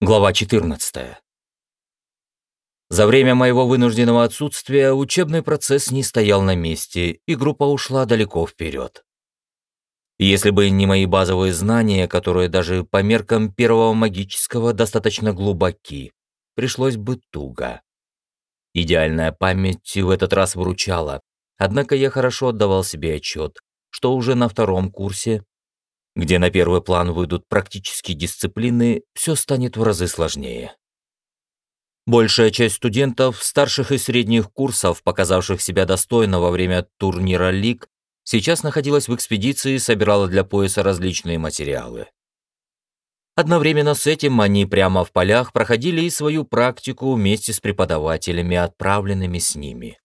Глава 14. За время моего вынужденного отсутствия учебный процесс не стоял на месте, и группа ушла далеко вперед. Если бы не мои базовые знания, которые даже по меркам первого магического достаточно глубоки, пришлось бы туго. Идеальная память в этот раз выручала, однако я хорошо отдавал себе отчет, что уже на втором курсе где на первый план выйдут практические дисциплины, все станет в разы сложнее. Большая часть студентов старших и средних курсов, показавших себя достойно во время турнира лиг, сейчас находилась в экспедиции и собирала для пояса различные материалы. Одновременно с этим они прямо в полях проходили и свою практику вместе с преподавателями, отправленными с ними.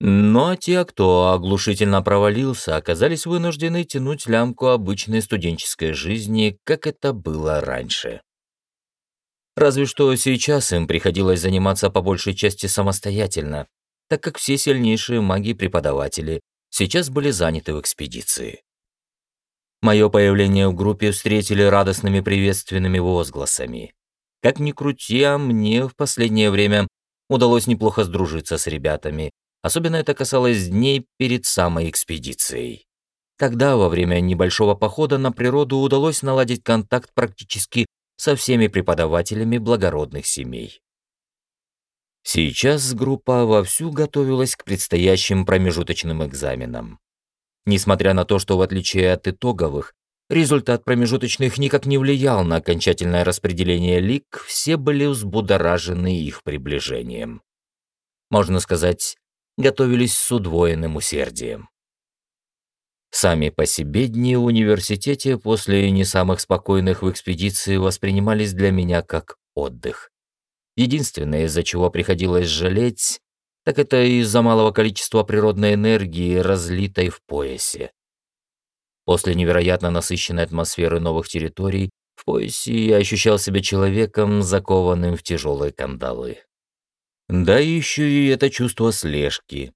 Но те, кто оглушительно провалился, оказались вынуждены тянуть лямку обычной студенческой жизни, как это было раньше. Разве что сейчас им приходилось заниматься по большей части самостоятельно, так как все сильнейшие маги-преподаватели сейчас были заняты в экспедиции. Мое появление в группе встретили радостными приветственными возгласами. Как ни крути, а мне в последнее время удалось неплохо сдружиться с ребятами, Особенно это касалось дней перед самой экспедицией. Тогда, во время небольшого похода на природу, удалось наладить контакт практически со всеми преподавателями благородных семей. Сейчас группа вовсю готовилась к предстоящим промежуточным экзаменам. Несмотря на то, что в отличие от итоговых, результат промежуточных никак не влиял на окончательное распределение лик, все были взбудоражены их приближением. Можно сказать, готовились с удвоенным усердием. Сами по себе дни в университете после не самых спокойных в экспедиции воспринимались для меня как отдых. Единственное, из-за чего приходилось жалеть, так это из-за малого количества природной энергии, разлитой в поясе. После невероятно насыщенной атмосферы новых территорий в поясе я ощущал себя человеком, закованным в тяжелые кандалы. Да еще и это чувство слежки.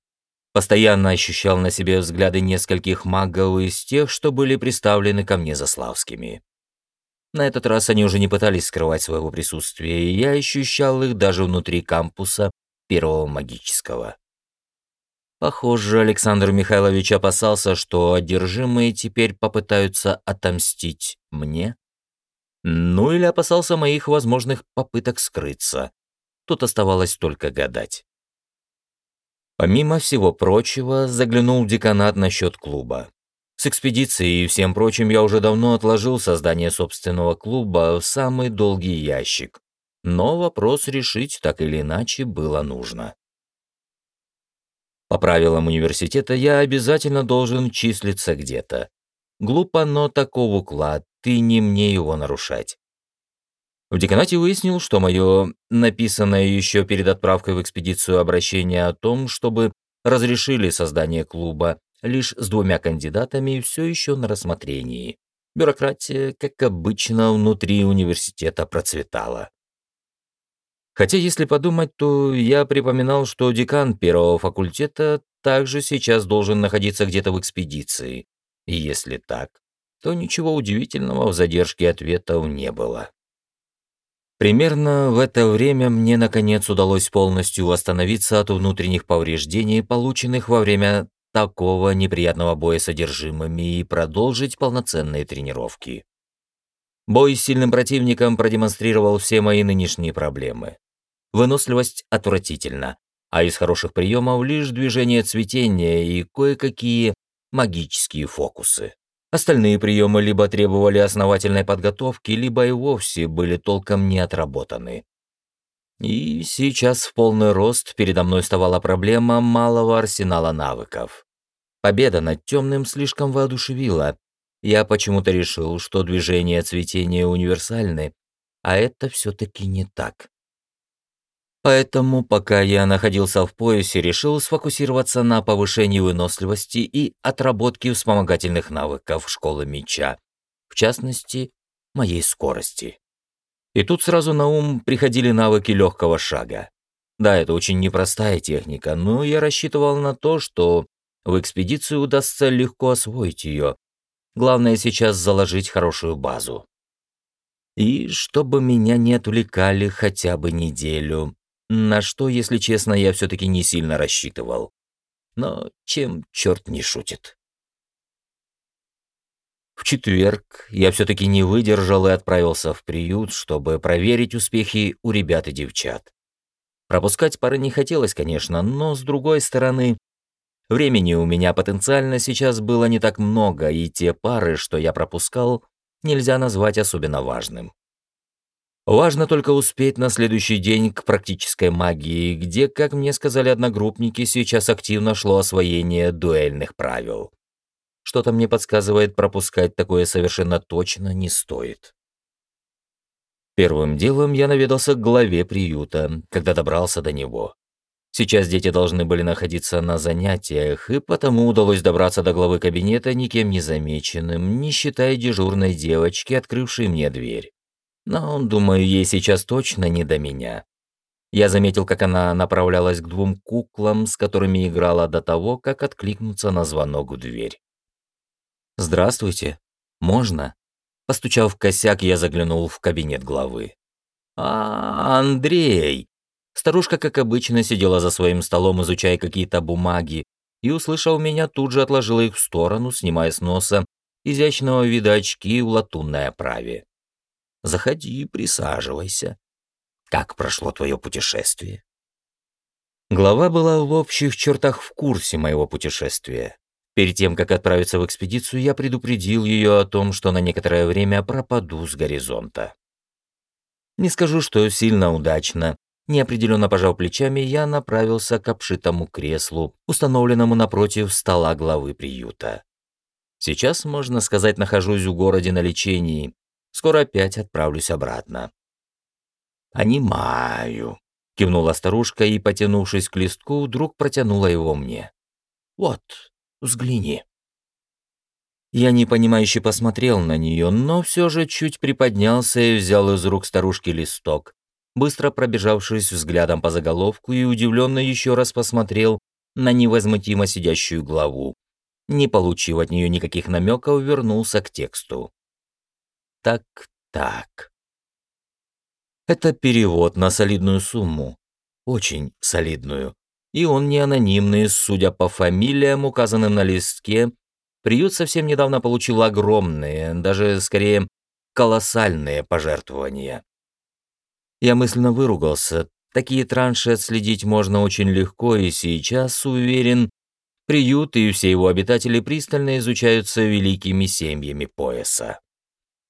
Постоянно ощущал на себе взгляды нескольких магов из тех, что были представлены ко мне заславскими. На этот раз они уже не пытались скрывать своего присутствия, и я ощущал их даже внутри кампуса первого магического. Похоже, Александр Михайлович опасался, что одержимые теперь попытаются отомстить мне. Ну или опасался моих возможных попыток скрыться. Тут оставалось только гадать. Помимо всего прочего, заглянул деканат насчет клуба. С экспедицией и всем прочим я уже давно отложил создание собственного клуба в самый долгий ящик. Но вопрос решить так или иначе было нужно. По правилам университета я обязательно должен числиться где-то. Глупо, но таков уклад, ты не мне его нарушать. В деканате выяснил, что мое написанное еще перед отправкой в экспедицию обращение о том, чтобы разрешили создание клуба лишь с двумя кандидатами, все еще на рассмотрении. Бюрократия, как обычно, внутри университета процветала. Хотя, если подумать, то я припоминал, что декан первого факультета также сейчас должен находиться где-то в экспедиции. И если так, то ничего удивительного в задержке ответов не было. Примерно в это время мне, наконец, удалось полностью восстановиться от внутренних повреждений, полученных во время такого неприятного боя с содержимыми, и продолжить полноценные тренировки. Бой с сильным противником продемонстрировал все мои нынешние проблемы. Выносливость отвратительна, а из хороших приемов лишь движение цветения и кое-какие магические фокусы. Остальные приемы либо требовали основательной подготовки, либо и вовсе были толком не отработаны. И сейчас в полный рост передо мной вставала проблема малого арсенала навыков. Победа над темным слишком воодушевила. Я почему-то решил, что движения цветения универсальны, а это все-таки не так. Поэтому, пока я находился в поясе, решил сфокусироваться на повышении выносливости и отработке вспомогательных навыков школы меча, в частности, моей скорости. И тут сразу на ум приходили навыки легкого шага. Да, это очень непростая техника, но я рассчитывал на то, что в экспедицию удастся легко освоить ее. Главное сейчас заложить хорошую базу. И чтобы меня не отвлекали хотя бы неделю, на что, если честно, я все-таки не сильно рассчитывал. Но чем черт не шутит. В четверг я все-таки не выдержал и отправился в приют, чтобы проверить успехи у ребят и девчат. Пропускать пары не хотелось, конечно, но, с другой стороны, времени у меня потенциально сейчас было не так много, и те пары, что я пропускал, нельзя назвать особенно важным. Важно только успеть на следующий день к практической магии, где, как мне сказали одногруппники, сейчас активно шло освоение дуэльных правил. Что-то мне подсказывает, пропускать такое совершенно точно не стоит. Первым делом я наведался к главе приюта, когда добрался до него. Сейчас дети должны были находиться на занятиях, и потому удалось добраться до главы кабинета никем не замеченным, не считая дежурной девочки, открывшей мне дверь. Но, думаю, ей сейчас точно не до меня. Я заметил, как она направлялась к двум куклам, с которыми играла до того, как откликнуться на звонок в дверь. «Здравствуйте. Можно?» Постучав в косяк, я заглянул в кабинет главы. «А, Андрей!» Старушка, как обычно, сидела за своим столом, изучая какие-то бумаги, и, услышав меня, тут же отложила их в сторону, снимая с носа изящного вида очки в латунной оправе. «Заходи, присаживайся. Как прошло твое путешествие?» Глава была в общих чертах в курсе моего путешествия. Перед тем, как отправиться в экспедицию, я предупредил ее о том, что на некоторое время пропаду с горизонта. Не скажу, что сильно удачно. Неопределенно пожав плечами, я направился к обшитому креслу, установленному напротив стола главы приюта. Сейчас, можно сказать, нахожусь в городе на лечении. Скоро опять отправлюсь обратно. «Понимаю», — кивнула старушка и, потянувшись к листку, вдруг протянула его мне. «Вот, Взгляни». Я непонимающе посмотрел на нее, но все же чуть приподнялся и взял из рук старушки листок, быстро пробежавшись взглядом по заголовку и удивленно еще раз посмотрел на невозмутимо сидящую главу. Не получив от нее никаких намеков, вернулся к тексту. Так, так. Это перевод на солидную сумму. Очень солидную и он не анонимный, судя по фамилиям, указанным на листке. Приют совсем недавно получил огромные, даже скорее колоссальные пожертвования. Я мысленно выругался. Такие транши отследить можно очень легко, и сейчас, уверен, приют и все его обитатели пристально изучаются великими семьями пояса.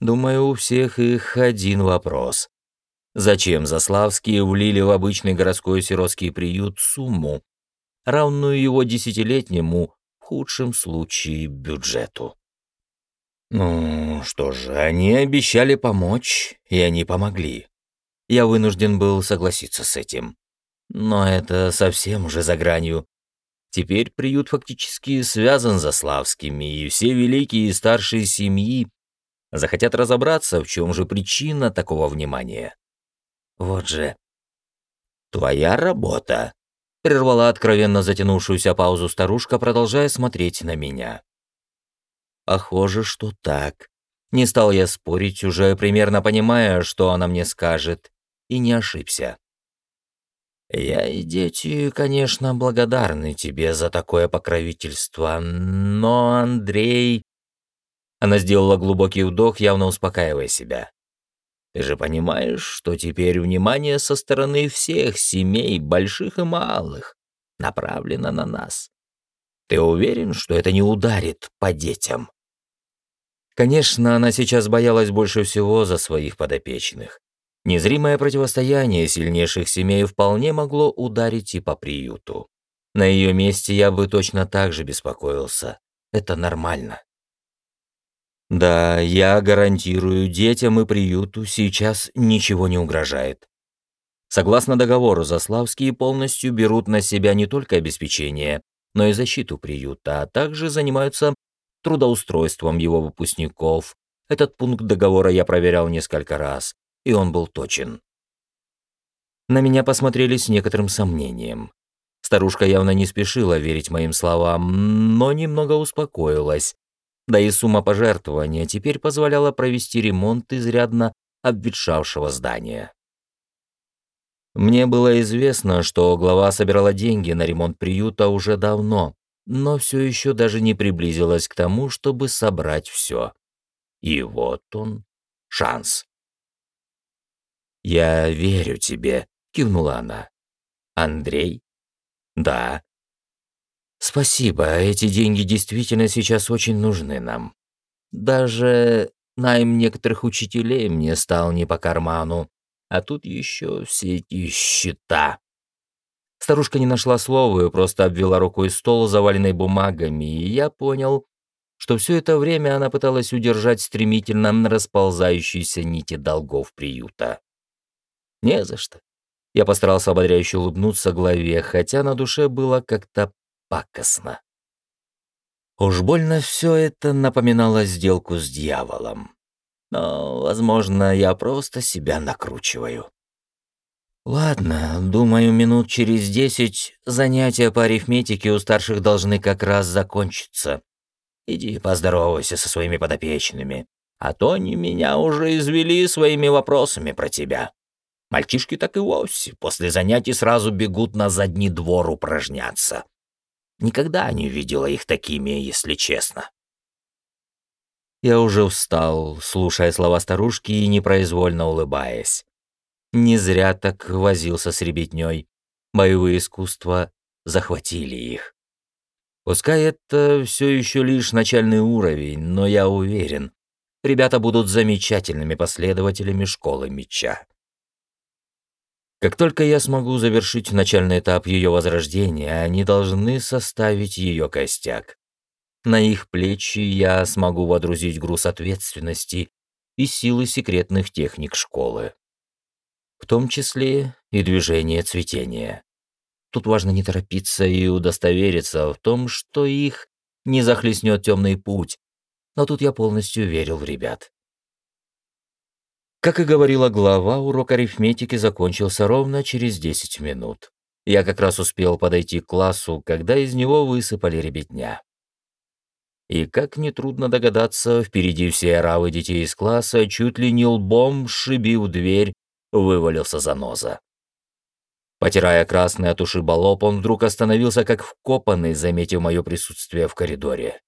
Думаю, у всех их один вопрос. Зачем Заславские влили в обычный городской сиротский приют сумму, равную его десятилетнему, в худшем случае, бюджету? Ну, что же, они обещали помочь, и они помогли. Я вынужден был согласиться с этим. Но это совсем уже за гранью. Теперь приют фактически связан с Заславскими, и все великие и старшие семьи захотят разобраться, в чем же причина такого внимания. Вот же. Твоя работа. Прервала откровенно затянувшуюся паузу старушка, продолжая смотреть на меня. Похоже, что так. Не стал я спорить, уже примерно понимая, что она мне скажет, и не ошибся. Я и дети, конечно, благодарны тебе за такое покровительство, но, Андрей... Она сделала глубокий вдох, явно успокаивая себя. Ты же понимаешь, что теперь внимание со стороны всех семей, больших и малых, направлено на нас. Ты уверен, что это не ударит по детям? Конечно, она сейчас боялась больше всего за своих подопечных. Незримое противостояние сильнейших семей вполне могло ударить и по приюту. На ее месте я бы точно так же беспокоился. Это нормально. Да, я гарантирую, детям и приюту сейчас ничего не угрожает. Согласно договору, Заславские полностью берут на себя не только обеспечение, но и защиту приюта, а также занимаются трудоустройством его выпускников. Этот пункт договора я проверял несколько раз, и он был точен. На меня посмотрели с некоторым сомнением. Старушка явно не спешила верить моим словам, но немного успокоилась, да и сумма пожертвования теперь позволяла провести ремонт изрядно обветшавшего здания. Мне было известно, что глава собирала деньги на ремонт приюта уже давно, но все еще даже не приблизилась к тому, чтобы собрать все. И вот он, шанс. «Я верю тебе», — кивнула она. «Андрей?» «Да». «Спасибо, эти деньги действительно сейчас очень нужны нам. Даже найм некоторых учителей мне стал не по карману, а тут еще все эти счета». Старушка не нашла слова и просто обвела рукой стол, заваленный бумагами, и я понял, что все это время она пыталась удержать стремительно расползающиеся нити долгов приюта. Не за что. Я постарался ободряюще улыбнуться главе, хотя на душе было как-то пакостно. Уж больно все это напоминало сделку с дьяволом. Но, возможно, я просто себя накручиваю. Ладно, думаю, минут через десять занятия по арифметике у старших должны как раз закончиться. Иди поздоровайся со своими подопечными, а то они меня уже извели своими вопросами про тебя. Мальчишки так и вовсе после занятий сразу бегут на задний двор упражняться. Никогда не видела их такими, если честно. Я уже встал, слушая слова старушки и непроизвольно улыбаясь. Не зря так возился с ребятней. Боевые искусства захватили их. Пускай это все еще лишь начальный уровень, но я уверен, ребята будут замечательными последователями школы меча. Как только я смогу завершить начальный этап ее возрождения, они должны составить ее костяк. На их плечи я смогу водрузить груз ответственности и силы секретных техник школы в том числе и движение цветения. Тут важно не торопиться и удостовериться в том, что их не захлестнет темный путь, но тут я полностью верил в ребят. Как и говорила глава, урок арифметики закончился ровно через 10 минут. Я как раз успел подойти к классу, когда из него высыпали ребятня. И, как нетрудно догадаться, впереди все оравы детей из класса чуть ли не лбом шибив дверь вывалился заноза. Потирая красный от ушиба лоб, он вдруг остановился как вкопанный, заметив мое присутствие в коридоре.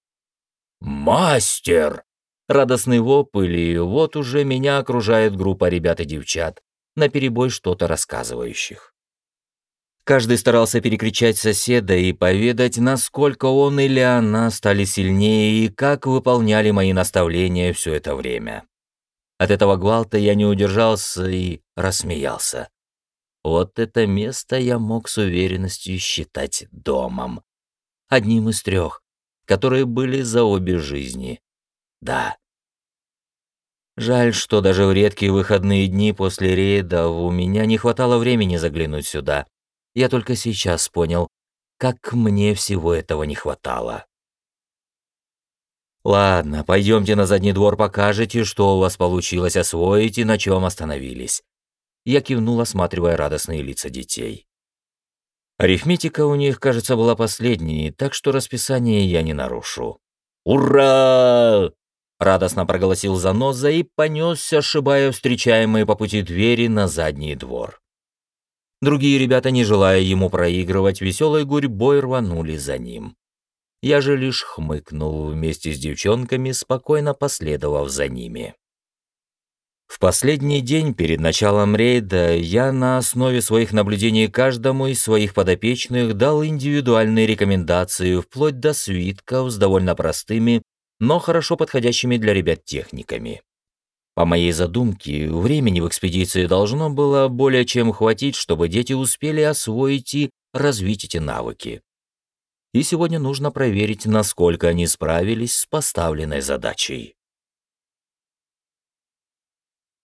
«Мастер!» Радостный вопль, и вот уже меня окружает группа ребят и девчат, наперебой что-то рассказывающих. Каждый старался перекричать соседа и поведать, насколько он или она стали сильнее и как выполняли мои наставления все это время. От этого гвалта я не удержался и рассмеялся. Вот это место я мог с уверенностью считать домом. Одним из трех, которые были за обе жизни. Да. Жаль, что даже в редкие выходные дни после рейда у меня не хватало времени заглянуть сюда. Я только сейчас понял, как мне всего этого не хватало. Ладно, пойдемте на задний двор, покажете, что у вас получилось освоить и на чем остановились. Я кивнул, осматривая радостные лица детей. Арифметика у них, кажется, была последней, так что расписание я не нарушу. «Ура!» — радостно проголосил Заноза и понесся, ошибая встречаемые по пути двери на задний двор. Другие ребята, не желая ему проигрывать, веселой гурьбой рванули за ним. Я же лишь хмыкнул вместе с девчонками, спокойно последовав за ними. В последний день перед началом рейда я на основе своих наблюдений каждому из своих подопечных дал индивидуальные рекомендации вплоть до свитков с довольно простыми, но хорошо подходящими для ребят техниками. По моей задумке, времени в экспедиции должно было более чем хватить, чтобы дети успели освоить и развить эти навыки и сегодня нужно проверить, насколько они справились с поставленной задачей.